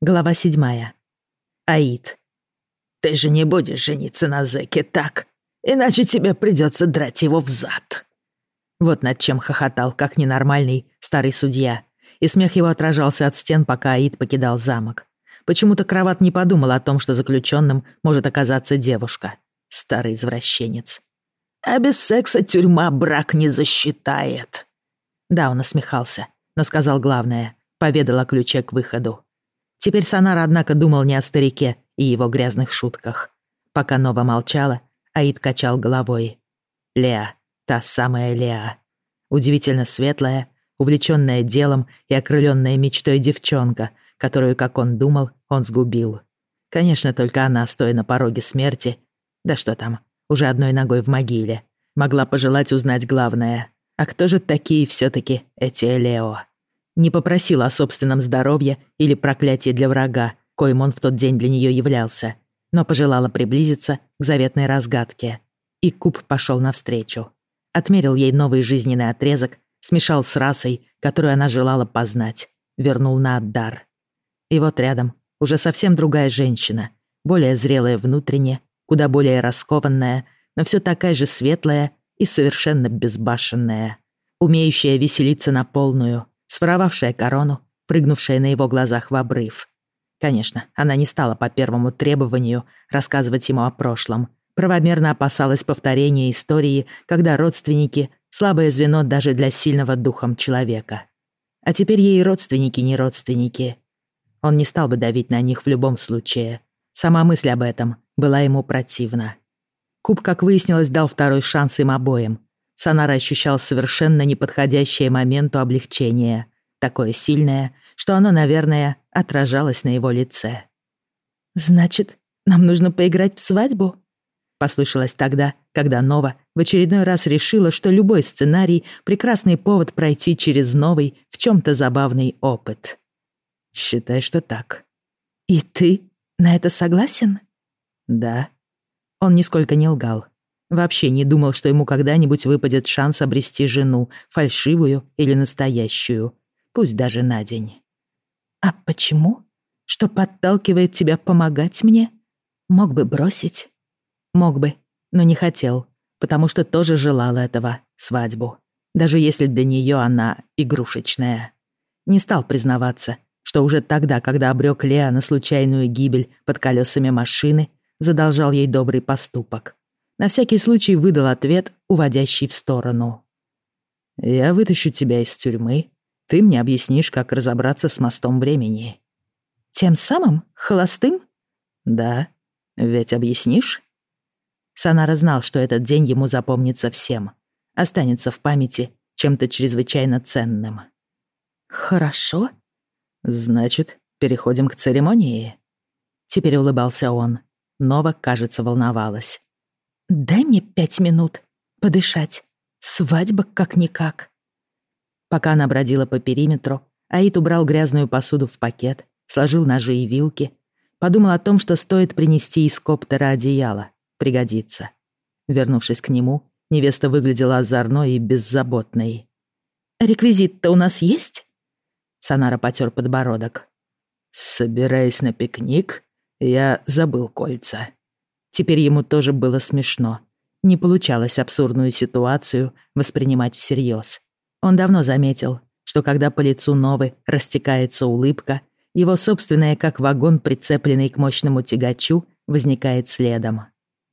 Глава седьмая. Аид. «Ты же не будешь жениться на зэке, так? Иначе тебе придется драть его в зад». Вот над чем хохотал, как ненормальный, старый судья. И смех его отражался от стен, пока Аид покидал замок. Почему-то Кроват не подумал о том, что заключенным может оказаться девушка. Старый извращенец. «А без секса тюрьма брак не засчитает». Да, он насмехался, но сказал главное. Поведал о ключе к выходу. Теперь Сонара, однако, думал не о старике и его грязных шутках. Пока Нова молчала, Аид качал головой. Леа, та самая Леа. Удивительно светлая, увлечённая делом и окрылённая мечтой девчонка, которую, как он думал, он сгубил. Конечно, только она, стоя на пороге смерти, да что там, уже одной ногой в могиле, могла пожелать узнать главное. А кто же такие всё-таки эти Лео? Не попросила о собственном здоровье или проклятии для врага, коим он в тот день для нее являлся, но пожелала приблизиться к заветной разгадке. И Куб пошел навстречу. Отмерил ей новый жизненный отрезок, смешал с расой, которую она желала познать, вернул на отдар. И вот рядом уже совсем другая женщина, более зрелая внутренне, куда более раскованная, но все такая же светлая и совершенно безбашенная, умеющая веселиться на полную, своровавшая корону, прыгнувшая на его глазах в обрыв. Конечно, она не стала по первому требованию рассказывать ему о прошлом. Правомерно опасалась повторения истории, когда родственники — слабое звено даже для сильного духом человека. А теперь ей родственники не родственники. Он не стал бы давить на них в любом случае. Сама мысль об этом была ему противна. Куб, как выяснилось, дал второй шанс им обоим, Сонара ощущал совершенно неподходящее моменту облегчение, такое сильное, что оно, наверное, отражалось на его лице. «Значит, нам нужно поиграть в свадьбу?» Послышалось тогда, когда Нова в очередной раз решила, что любой сценарий — прекрасный повод пройти через новый, в чем то забавный опыт. «Считай, что так». «И ты на это согласен?» «Да». Он нисколько не лгал. Вообще не думал, что ему когда-нибудь выпадет шанс обрести жену, фальшивую или настоящую, пусть даже на день. «А почему? Что подталкивает тебя помогать мне? Мог бы бросить?» «Мог бы, но не хотел, потому что тоже желал этого, свадьбу, даже если для нее она игрушечная. Не стал признаваться, что уже тогда, когда обрек Леа на случайную гибель под колесами машины, задолжал ей добрый поступок на всякий случай выдал ответ, уводящий в сторону. «Я вытащу тебя из тюрьмы. Ты мне объяснишь, как разобраться с мостом времени». «Тем самым? Холостым?» «Да. Ведь объяснишь?» Санара знал, что этот день ему запомнится всем. Останется в памяти чем-то чрезвычайно ценным. «Хорошо». «Значит, переходим к церемонии?» Теперь улыбался он. Нова, кажется, волновалась. «Дай мне пять минут подышать. Свадьба как-никак». Пока она бродила по периметру, Аид убрал грязную посуду в пакет, сложил ножи и вилки, подумал о том, что стоит принести из коптера одеяло, пригодится. Вернувшись к нему, невеста выглядела озорной и беззаботной. «Реквизит-то у нас есть?» Санара потер подбородок. «Собираясь на пикник, я забыл кольца». Теперь ему тоже было смешно. Не получалось абсурдную ситуацию воспринимать всерьез. Он давно заметил, что когда по лицу Новы растекается улыбка, его собственная, как вагон, прицепленный к мощному тягачу, возникает следом.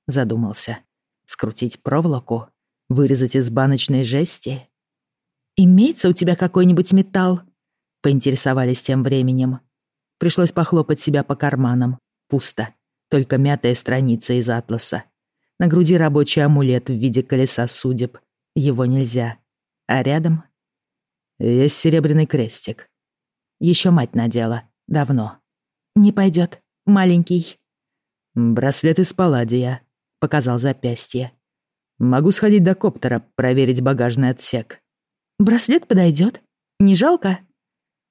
Задумался. Скрутить проволоку? Вырезать из баночной жести? «Имеется у тебя какой-нибудь металл?» Поинтересовались тем временем. Пришлось похлопать себя по карманам. Пусто только мятая страница из атласа. На груди рабочий амулет в виде колеса судеб. Его нельзя. А рядом есть серебряный крестик. Еще мать надела. Давно. Не пойдет. Маленький. Браслет из палладия. Показал запястье. Могу сходить до коптера, проверить багажный отсек. Браслет подойдет. Не жалко?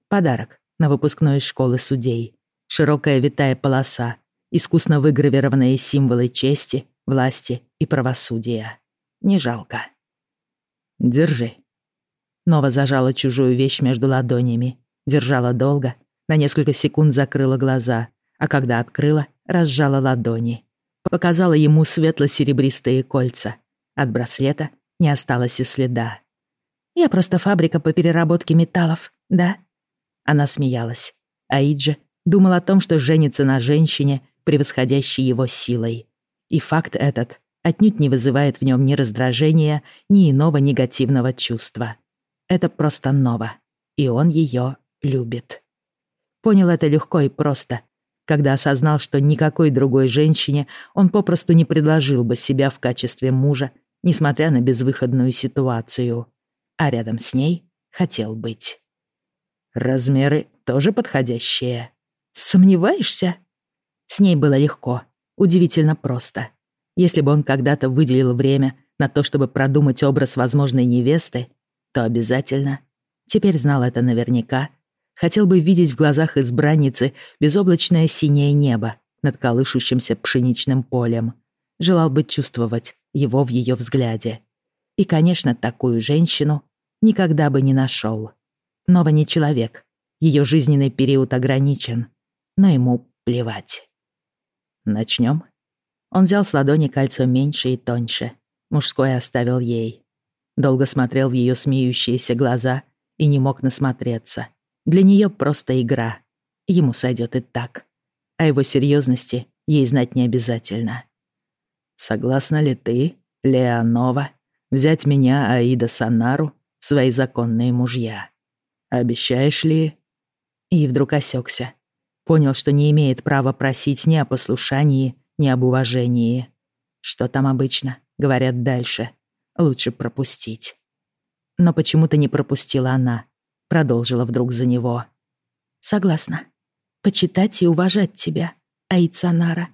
Подарок на выпускной из школы судей. Широкая витая полоса искусно выгравированные символы чести, власти и правосудия. Не жалко. Держи. Нова зажала чужую вещь между ладонями, держала долго, На несколько секунд закрыла глаза, а когда открыла, разжала ладони. Показала ему светло-серебристые кольца. От браслета не осталось и следа. «Я просто фабрика по переработке металлов, да?» Она смеялась. Аиджи думал о том, что женится на женщине, превосходящей его силой. И факт этот отнюдь не вызывает в нем ни раздражения, ни иного негативного чувства. Это просто Нова, и он ее любит. Понял это легко и просто, когда осознал, что никакой другой женщине он попросту не предложил бы себя в качестве мужа, несмотря на безвыходную ситуацию. А рядом с ней хотел быть. Размеры тоже подходящие. Сомневаешься? С ней было легко, удивительно просто. Если бы он когда-то выделил время на то, чтобы продумать образ возможной невесты, то обязательно, теперь знал это наверняка, хотел бы видеть в глазах избранницы безоблачное синее небо над колышущимся пшеничным полем. Желал бы чувствовать его в ее взгляде. И, конечно, такую женщину никогда бы не нашел. Нова не человек, ее жизненный период ограничен, но ему плевать. Начнем. Он взял с ладони кольцо меньше и тоньше. Мужское оставил ей. Долго смотрел в ее смеющиеся глаза и не мог насмотреться. Для нее просто игра. Ему сойдет и так. О его серьезности ей знать не обязательно. «Согласна ли ты, Леонова, взять меня, Аида Санару, в свои законные мужья? Обещаешь ли...» И вдруг осекся. Понял, что не имеет права просить ни о послушании, ни об уважении. Что там обычно? Говорят дальше. Лучше пропустить. Но почему-то не пропустила она. Продолжила вдруг за него. Согласна. Почитать и уважать тебя, Аицанара.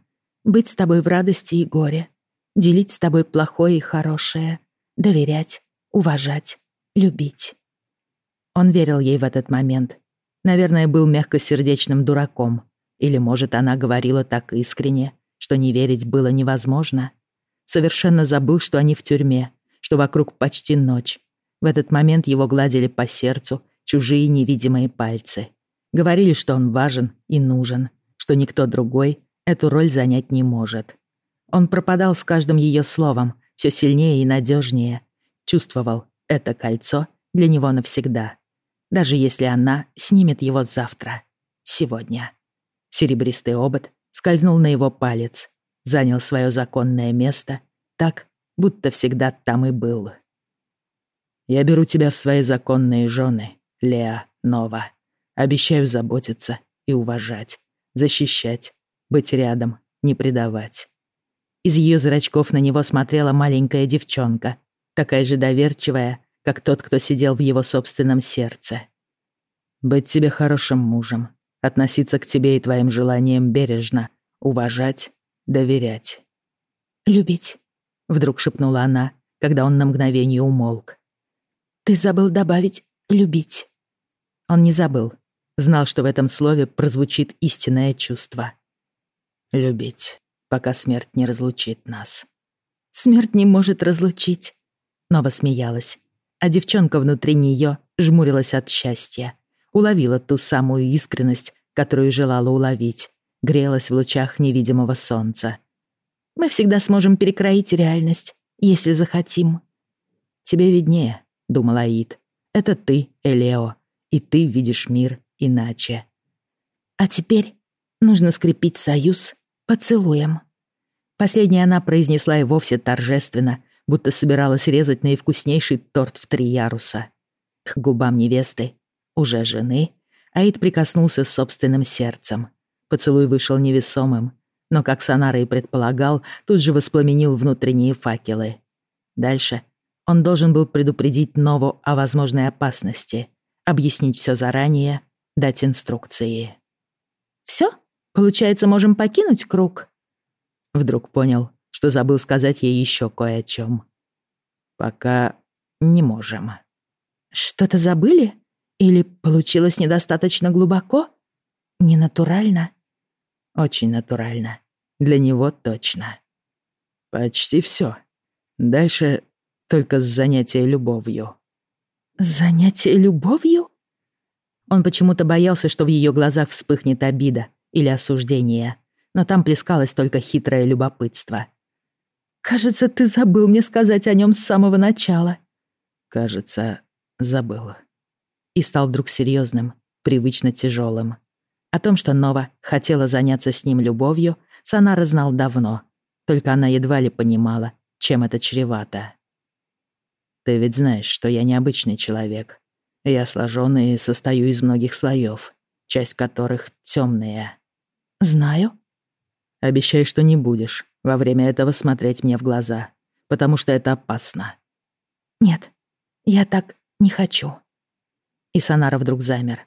Быть с тобой в радости и горе. Делить с тобой плохое и хорошее. Доверять, уважать, любить. Он верил ей в этот момент. Наверное, был мягкосердечным дураком. Или, может, она говорила так искренне, что не верить было невозможно. Совершенно забыл, что они в тюрьме, что вокруг почти ночь. В этот момент его гладили по сердцу чужие невидимые пальцы. Говорили, что он важен и нужен, что никто другой эту роль занять не может. Он пропадал с каждым ее словом, все сильнее и надежнее. Чувствовал, это кольцо для него навсегда. Даже если она снимет его завтра, сегодня. Серебристый обод скользнул на его палец, занял свое законное место так, будто всегда там и был. «Я беру тебя в свои законные жены, Леа Нова. Обещаю заботиться и уважать, защищать, быть рядом, не предавать». Из ее зрачков на него смотрела маленькая девчонка, такая же доверчивая, как тот, кто сидел в его собственном сердце. «Быть тебе хорошим мужем, относиться к тебе и твоим желаниям бережно, уважать, доверять. «Любить», — вдруг шепнула она, когда он на мгновение умолк. «Ты забыл добавить «любить». Он не забыл, знал, что в этом слове прозвучит истинное чувство. «Любить, пока смерть не разлучит нас». «Смерть не может разлучить», — Нова смеялась, а девчонка внутри нее жмурилась от счастья уловила ту самую искренность, которую желала уловить, грелась в лучах невидимого солнца. «Мы всегда сможем перекроить реальность, если захотим». «Тебе виднее», — думал Аид. «Это ты, Элео, и ты видишь мир иначе». «А теперь нужно скрепить союз поцелуем». Последнее она произнесла и вовсе торжественно, будто собиралась резать наивкуснейший торт в три яруса. К губам невесты уже жены, Аид прикоснулся собственным сердцем. Поцелуй вышел невесомым, но, как Сонара и предполагал, тут же воспламенил внутренние факелы. Дальше он должен был предупредить Нову о возможной опасности, объяснить все заранее, дать инструкции. «Все? Получается, можем покинуть круг?» Вдруг понял, что забыл сказать ей еще кое о чем. «Пока не можем». «Что-то забыли?» Или получилось недостаточно глубоко? Ненатурально? Очень натурально. Для него точно. Почти все. Дальше только занятие любовью. Занятие любовью? Он почему-то боялся, что в ее глазах вспыхнет обида или осуждение, но там плескалось только хитрое любопытство. «Кажется, ты забыл мне сказать о нем с самого начала». «Кажется, забыл». И стал вдруг серьезным, привычно тяжелым. О том, что Нова хотела заняться с ним любовью, Санара знал давно, только она едва ли понимала, чем это чревато. «Ты ведь знаешь, что я необычный человек. Я сложен и состою из многих слоев, часть которых темные». «Знаю». «Обещай, что не будешь во время этого смотреть мне в глаза, потому что это опасно». «Нет, я так не хочу». И Санара вдруг замер,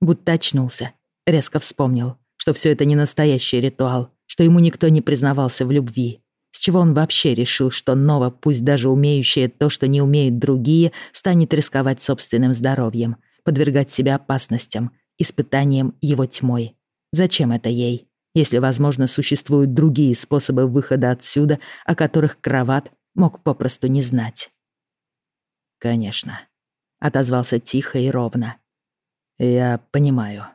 будто очнулся, резко вспомнил, что все это не настоящий ритуал, что ему никто не признавался в любви. С чего он вообще решил, что Нова, пусть даже умеющая то, что не умеют другие, станет рисковать собственным здоровьем, подвергать себя опасностям, испытаниям его тьмой? Зачем это ей, если, возможно, существуют другие способы выхода отсюда, о которых Кроват мог попросту не знать? «Конечно», — отозвался тихо и ровно. «Я понимаю.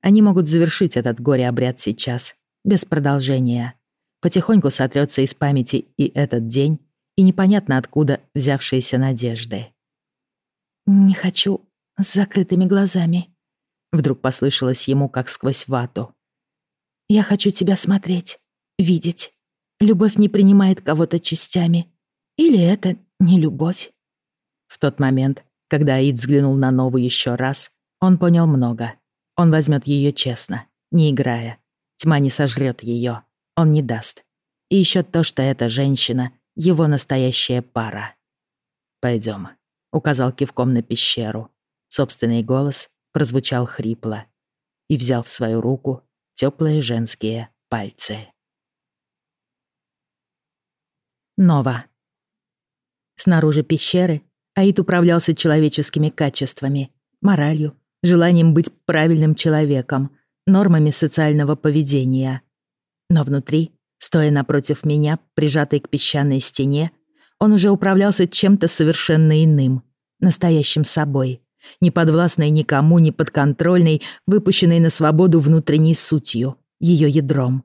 Они могут завершить этот горе-обряд сейчас, без продолжения. Потихоньку сотрется из памяти и этот день, и непонятно откуда взявшиеся надежды. «Не хочу с закрытыми глазами», — вдруг послышалось ему, как сквозь вату. «Я хочу тебя смотреть, видеть. Любовь не принимает кого-то частями. Или это не любовь?» В тот момент, когда Аид взглянул на Нову еще раз, он понял много. Он возьмет ее честно, не играя. Тьма не сожрет ее, он не даст. И еще то, что эта женщина — его настоящая пара. Пойдем, указал кивком на пещеру. Собственный голос прозвучал хрипло и взял в свою руку теплые женские пальцы. Нова. Снаружи пещеры Аид управлялся человеческими качествами, моралью, желанием быть правильным человеком, нормами социального поведения. Но внутри, стоя напротив меня, прижатый к песчаной стене, он уже управлялся чем-то совершенно иным, настоящим собой, не подвластной никому, не подконтрольной, выпущенной на свободу внутренней сутью, ее ядром.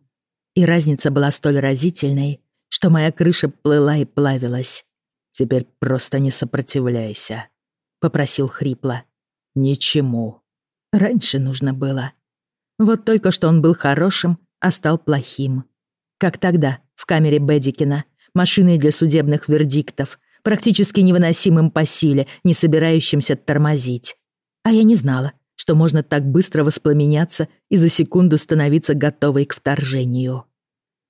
И разница была столь разительной, что моя крыша плыла и плавилась. «Теперь просто не сопротивляйся», — попросил хрипло. «Ничему. Раньше нужно было». Вот только что он был хорошим, а стал плохим. Как тогда, в камере Бедикина, машиной для судебных вердиктов, практически невыносимым по силе, не собирающимся тормозить. А я не знала, что можно так быстро воспламеняться и за секунду становиться готовой к вторжению.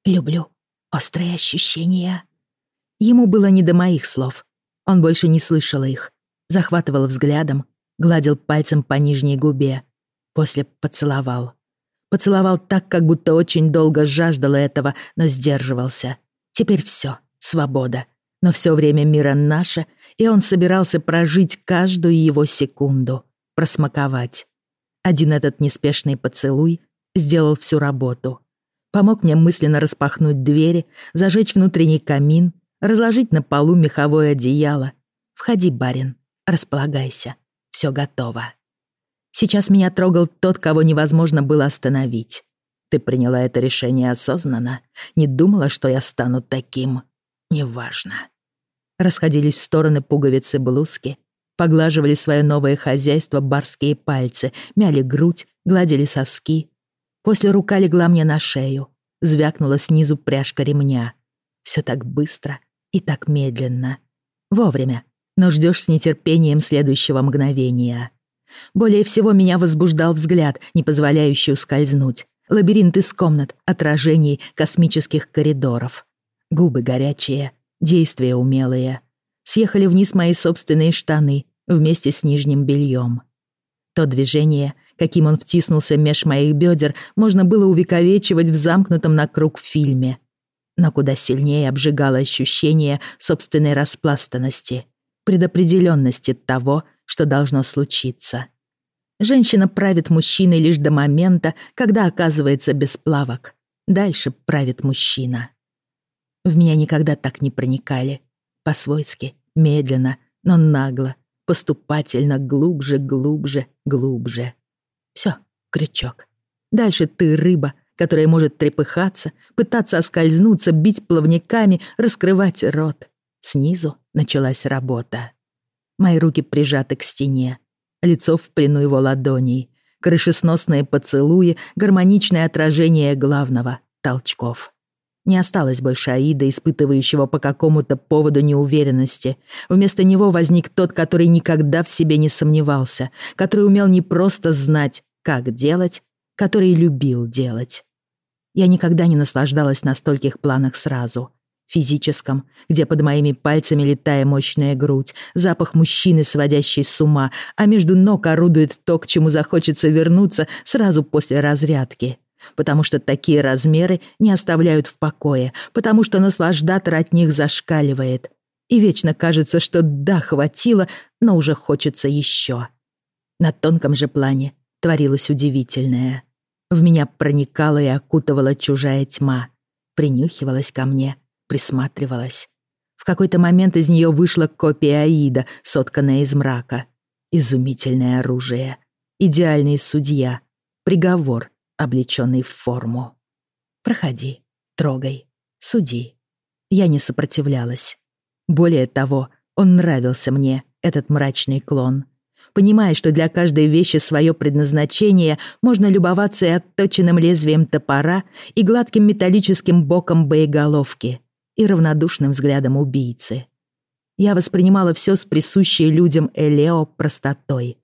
«Люблю острые ощущения». Ему было не до моих слов. Он больше не слышал их. Захватывал взглядом, гладил пальцем по нижней губе. После поцеловал. Поцеловал так, как будто очень долго жаждал этого, но сдерживался. Теперь все, свобода. Но все время мира наше, и он собирался прожить каждую его секунду, просмаковать. Один этот неспешный поцелуй сделал всю работу. Помог мне мысленно распахнуть двери, зажечь внутренний камин, разложить на полу меховое одеяло. «Входи, барин, располагайся, все готово». Сейчас меня трогал тот, кого невозможно было остановить. Ты приняла это решение осознанно, не думала, что я стану таким. Неважно. Расходились в стороны пуговицы блузки, поглаживали свое новое хозяйство барские пальцы, мяли грудь, гладили соски. После рука легла мне на шею, звякнула снизу пряжка ремня. Все так быстро и так медленно. Вовремя, но ждешь с нетерпением следующего мгновения. Более всего меня возбуждал взгляд, не позволяющий ускользнуть. Лабиринт из комнат, отражений, космических коридоров. Губы горячие, действия умелые. Съехали вниз мои собственные штаны вместе с нижним бельем. То движение, каким он втиснулся меж моих бедер, можно было увековечивать в замкнутом на круг фильме. Но куда сильнее обжигало ощущение собственной распластанности, предопределенности того, что должно случиться. Женщина правит мужчиной лишь до момента, когда оказывается без плавок. Дальше правит мужчина. В меня никогда так не проникали. По-свойски, медленно, но нагло, поступательно глубже, глубже, глубже. Все, крючок. Дальше ты рыба, которая может трепыхаться, пытаться оскользнуться, бить плавниками, раскрывать рот. Снизу началась работа. Мои руки прижаты к стене, лицо в плену его ладоней, крышесносные поцелуи, гармоничное отражение главного — толчков. Не осталось больше Аида, испытывающего по какому-то поводу неуверенности. Вместо него возник тот, который никогда в себе не сомневался, который умел не просто знать, как делать, который любил делать. Я никогда не наслаждалась на стольких планах сразу. Физическом, где под моими пальцами летая мощная грудь, запах мужчины, сводящий с ума, а между ног орудует то, к чему захочется вернуться сразу после разрядки. Потому что такие размеры не оставляют в покое, потому что наслаждатор от них зашкаливает. И вечно кажется, что да, хватило, но уже хочется еще. На тонком же плане творилось удивительное. В меня проникала и окутывала чужая тьма, принюхивалась ко мне, присматривалась. В какой-то момент из нее вышла копия Аида, сотканная из мрака. Изумительное оружие. Идеальный судья. Приговор, облеченный в форму. Проходи, трогай, суди. Я не сопротивлялась. Более того, он нравился мне, этот мрачный клон. Понимая, что для каждой вещи свое предназначение, можно любоваться и отточенным лезвием топора, и гладким металлическим боком боеголовки, и равнодушным взглядом убийцы. Я воспринимала все с присущей людям Элео простотой.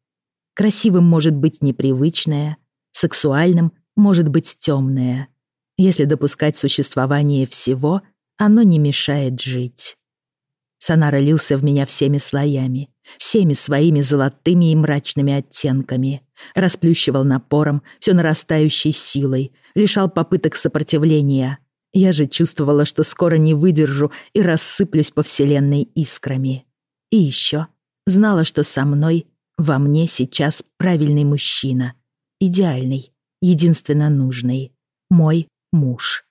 Красивым может быть непривычное, сексуальным может быть темное. Если допускать существование всего, оно не мешает жить. Сонара лился в меня всеми слоями, всеми своими золотыми и мрачными оттенками, расплющивал напором, все нарастающей силой, лишал попыток сопротивления. Я же чувствовала, что скоро не выдержу и рассыплюсь по вселенной искрами. И еще знала, что со мной, во мне сейчас правильный мужчина, идеальный, единственно нужный, мой муж.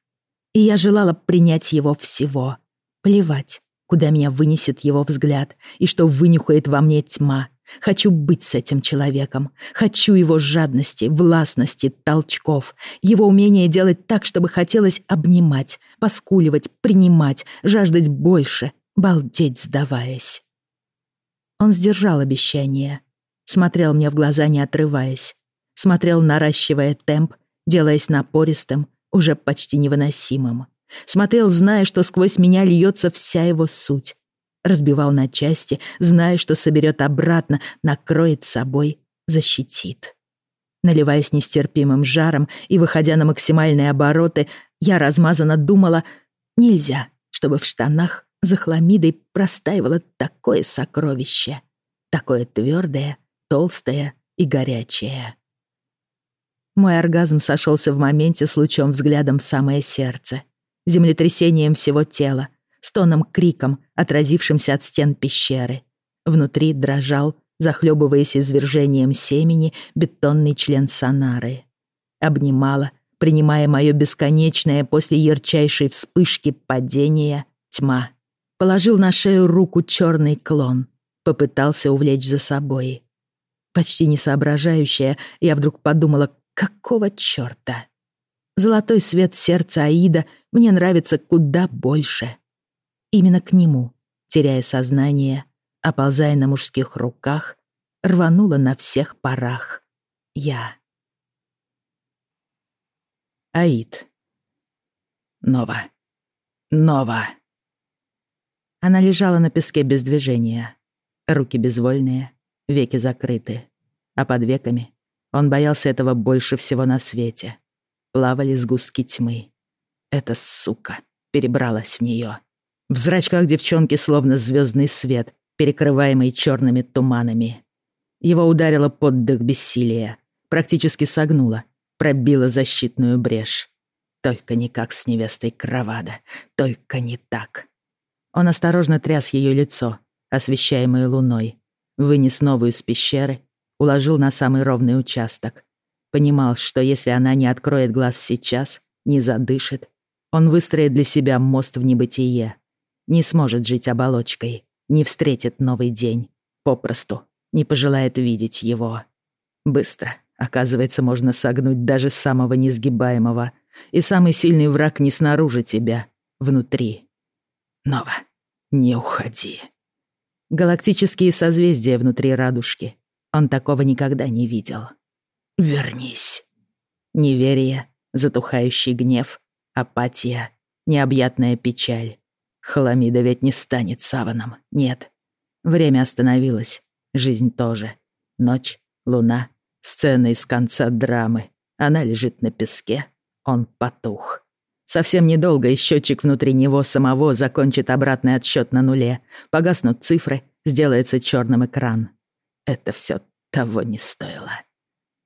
И я желала принять его всего. Плевать, куда меня вынесет его взгляд и что вынюхает во мне тьма. Хочу быть с этим человеком. Хочу его жадности, властности, толчков. Его умение делать так, чтобы хотелось обнимать, поскуливать, принимать, жаждать больше, балдеть, сдаваясь. Он сдержал обещание. Смотрел мне в глаза, не отрываясь смотрел, наращивая темп, делаясь напористым, уже почти невыносимым. Смотрел, зная, что сквозь меня льется вся его суть. Разбивал на части, зная, что соберет обратно, накроет собой, защитит. Наливаясь нестерпимым жаром и выходя на максимальные обороты, я размазанно думала, нельзя, чтобы в штанах за хламидой простаивало такое сокровище. Такое твердое, толстое и горячее. Мой оргазм сошелся в моменте с лучом взглядом в самое сердце, землетрясением всего тела, стоном-криком, отразившимся от стен пещеры. Внутри дрожал, захлебываясь извержением семени, бетонный член сонары. Обнимала, принимая мое бесконечное после ярчайшей вспышки падения тьма. Положил на шею руку черный клон, попытался увлечь за собой. Почти не соображающая, я вдруг подумала, Какого чёрта? Золотой свет сердца Аида мне нравится куда больше. Именно к нему, теряя сознание, оползая на мужских руках, рванула на всех парах. Я. Аид. Нова. Нова. Она лежала на песке без движения. Руки безвольные, веки закрыты. А под веками он боялся этого больше всего на свете. Плавали сгустки тьмы. Эта сука перебралась в нее. В зрачках девчонки словно звездный свет, перекрываемый черными туманами. Его ударило под дых бессилия, практически согнуло, пробило защитную брешь. Только не как с невестой Кровада, только не так. Он осторожно тряс ее лицо, освещаемое луной, вынес новую из пещеры уложил на самый ровный участок. Понимал, что если она не откроет глаз сейчас, не задышит, он выстроит для себя мост в небытие. Не сможет жить оболочкой, не встретит новый день. попросту не пожелает видеть его. Быстро, оказывается, можно согнуть даже самого несгибаемого, и самый сильный враг не снаружи тебя, внутри. Нова, не уходи. Галактические созвездия внутри радужки. Он такого никогда не видел. Вернись. Неверие, затухающий гнев, апатия, необъятная печаль. Халамида ведь не станет саваном, нет. Время остановилось, жизнь тоже. Ночь, луна, сцена из конца драмы. Она лежит на песке, он потух. Совсем недолго и счетчик внутри него самого закончит обратный отсчет на нуле. Погаснут цифры, сделается черным экран. Это все того не стоило.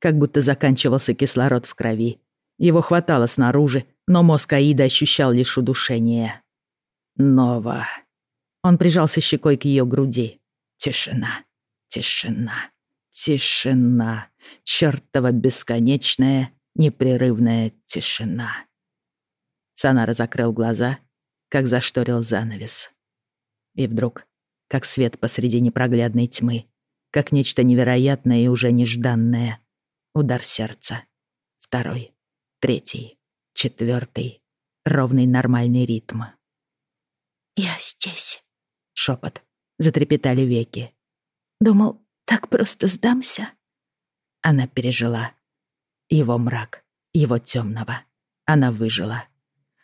Как будто заканчивался кислород в крови. Его хватало снаружи, но мозг Аида ощущал лишь удушение. Нова. Он прижался щекой к ее груди. Тишина, тишина, тишина. Чёртова бесконечная, непрерывная тишина. Санара закрыл глаза, как зашторил занавес. И вдруг, как свет посреди непроглядной тьмы, как нечто невероятное и уже нежданное. Удар сердца. Второй, третий, четвертый. Ровный нормальный ритм. «Я здесь», — шепот. Затрепетали веки. «Думал, так просто сдамся?» Она пережила. Его мрак, его темного. Она выжила.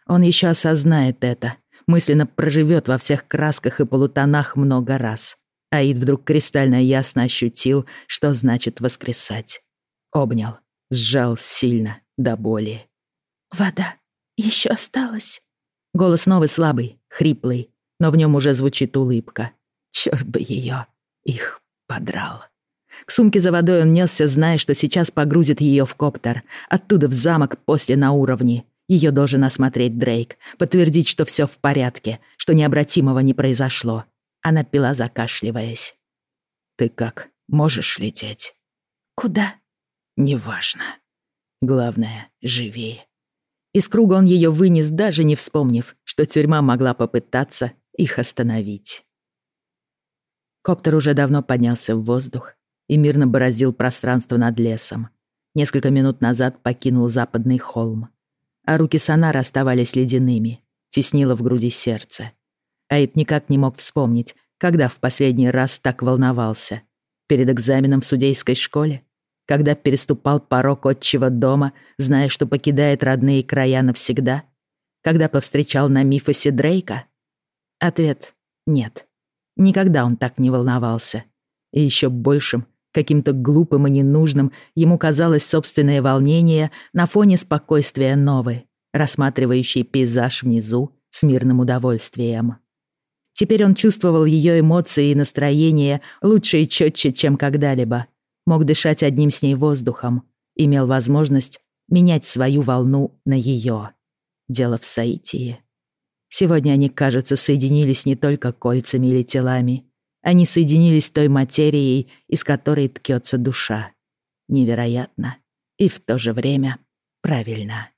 Он еще осознает это, мысленно проживет во всех красках и полутонах много раз. Аид вдруг кристально ясно ощутил, что значит воскресать. Обнял, сжал сильно, до боли. «Вода еще осталась?» Голос новый слабый, хриплый, но в нем уже звучит улыбка. Черт бы ее, их подрал. К сумке за водой он несся, зная, что сейчас погрузит ее в коптер, оттуда в замок, после на уровне. Ее должен осмотреть Дрейк, подтвердить, что все в порядке, что необратимого не произошло. Она пила, закашливаясь. «Ты как, можешь лететь?» «Куда?» «Неважно. Главное, живи». Из круга он ее вынес, даже не вспомнив, что тюрьма могла попытаться их остановить. Коптер уже давно поднялся в воздух и мирно бороздил пространство над лесом. Несколько минут назад покинул западный холм. А руки Санара оставались ледяными, теснило в груди сердце. Аид никак не мог вспомнить, когда в последний раз так волновался. Перед экзаменом в судейской школе? когда переступал порог отчего дома, зная, что покидает родные края навсегда? Когда повстречал на Мифосе Дрейка? Ответ — нет. Никогда он так не волновался. И еще большим, каким-то глупым и ненужным, ему казалось собственное волнение на фоне спокойствия новой, рассматривающей пейзаж внизу с мирным удовольствием. Теперь он чувствовал ее эмоции и настроение лучше и четче, чем когда-либо — мог дышать одним с ней воздухом, имел возможность менять свою волну на ее. Дело в Саитии. Сегодня они, кажется, соединились не только кольцами или телами. Они соединились той материей, из которой ткется душа. Невероятно. И в то же время правильно.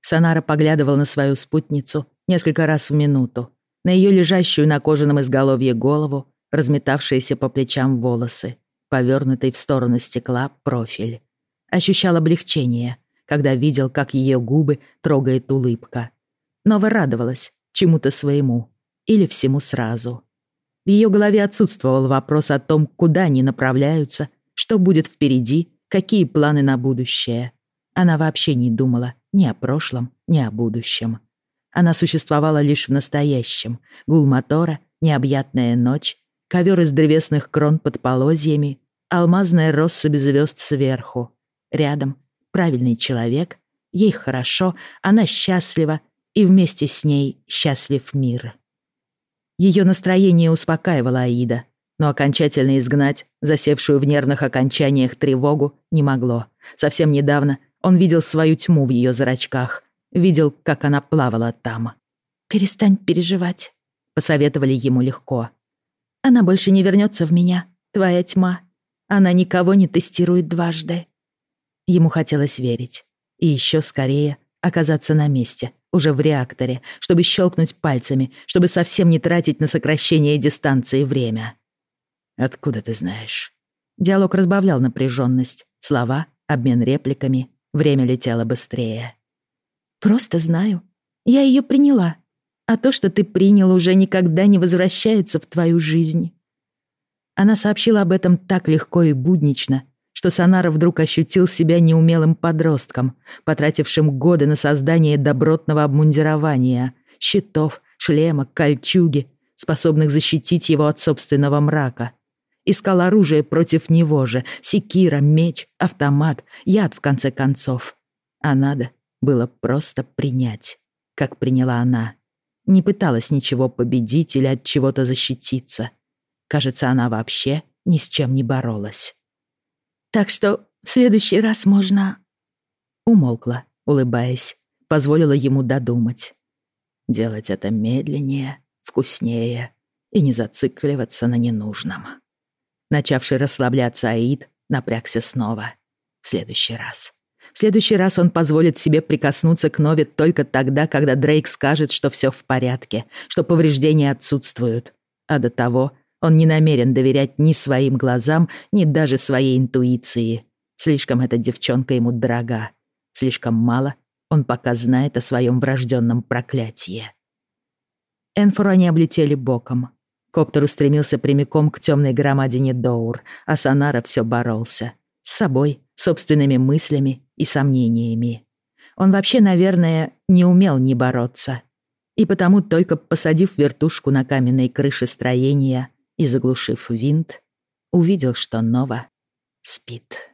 Санара поглядывал на свою спутницу несколько раз в минуту, на ее лежащую на кожаном изголовье голову, разметавшиеся по плечам волосы, повернутый в сторону стекла профиль. Ощущал облегчение, когда видел, как ее губы трогает улыбка. Но радовалась чему-то своему или всему сразу. В ее голове отсутствовал вопрос о том, куда они направляются, что будет впереди, какие планы на будущее. Она вообще не думала ни о прошлом, ни о будущем. Она существовала лишь в настоящем. Гул мотора, необъятная ночь, ковер из древесных крон под полозьями, алмазная россыпь звезд сверху. Рядом правильный человек, ей хорошо, она счастлива, и вместе с ней счастлив мир. Ее настроение успокаивало Аида, но окончательно изгнать засевшую в нервных окончаниях тревогу не могло. Совсем недавно он видел свою тьму в ее зрачках, видел, как она плавала там. «Перестань переживать», — посоветовали ему легко. «Она больше не вернется в меня, твоя тьма. Она никого не тестирует дважды. Ему хотелось верить. И еще скорее оказаться на месте, уже в реакторе, чтобы щелкнуть пальцами, чтобы совсем не тратить на сокращение дистанции время. Откуда ты знаешь? Диалог разбавлял напряженность, слова, обмен репликами, время летело быстрее. Просто знаю. Я ее приняла. А то, что ты принял, уже никогда не возвращается в твою жизнь. Она сообщила об этом так легко и буднично, что Сонара вдруг ощутил себя неумелым подростком, потратившим годы на создание добротного обмундирования, щитов, шлема, кольчуги, способных защитить его от собственного мрака. Искал оружие против него же, секира, меч, автомат, яд в конце концов. А надо было просто принять, как приняла она. Не пыталась ничего победить или от чего-то защититься. Кажется, она вообще ни с чем не боролась. Так что в следующий раз можно...» Умолкла, улыбаясь, позволила ему додумать. Делать это медленнее, вкуснее и не зацикливаться на ненужном. Начавший расслабляться Аид напрягся снова. В следующий раз. Следующий раз он позволит себе прикоснуться к Нове только тогда, когда Дрейк скажет, что все в порядке, что повреждения отсутствуют. А до того он не намерен доверять ни своим глазам, ни даже своей интуиции. Слишком эта девчонка ему дорога. Слишком мало он пока знает о своем врожденном проклятии. Энфору они облетели боком. Коптер устремился прямиком к темной громадине Доур, а Сонара все боролся. С собой, собственными мыслями и сомнениями. Он вообще, наверное, не умел не бороться. И потому, только посадив вертушку на каменной крыше строения, и, заглушив винт, увидел, что Нова спит.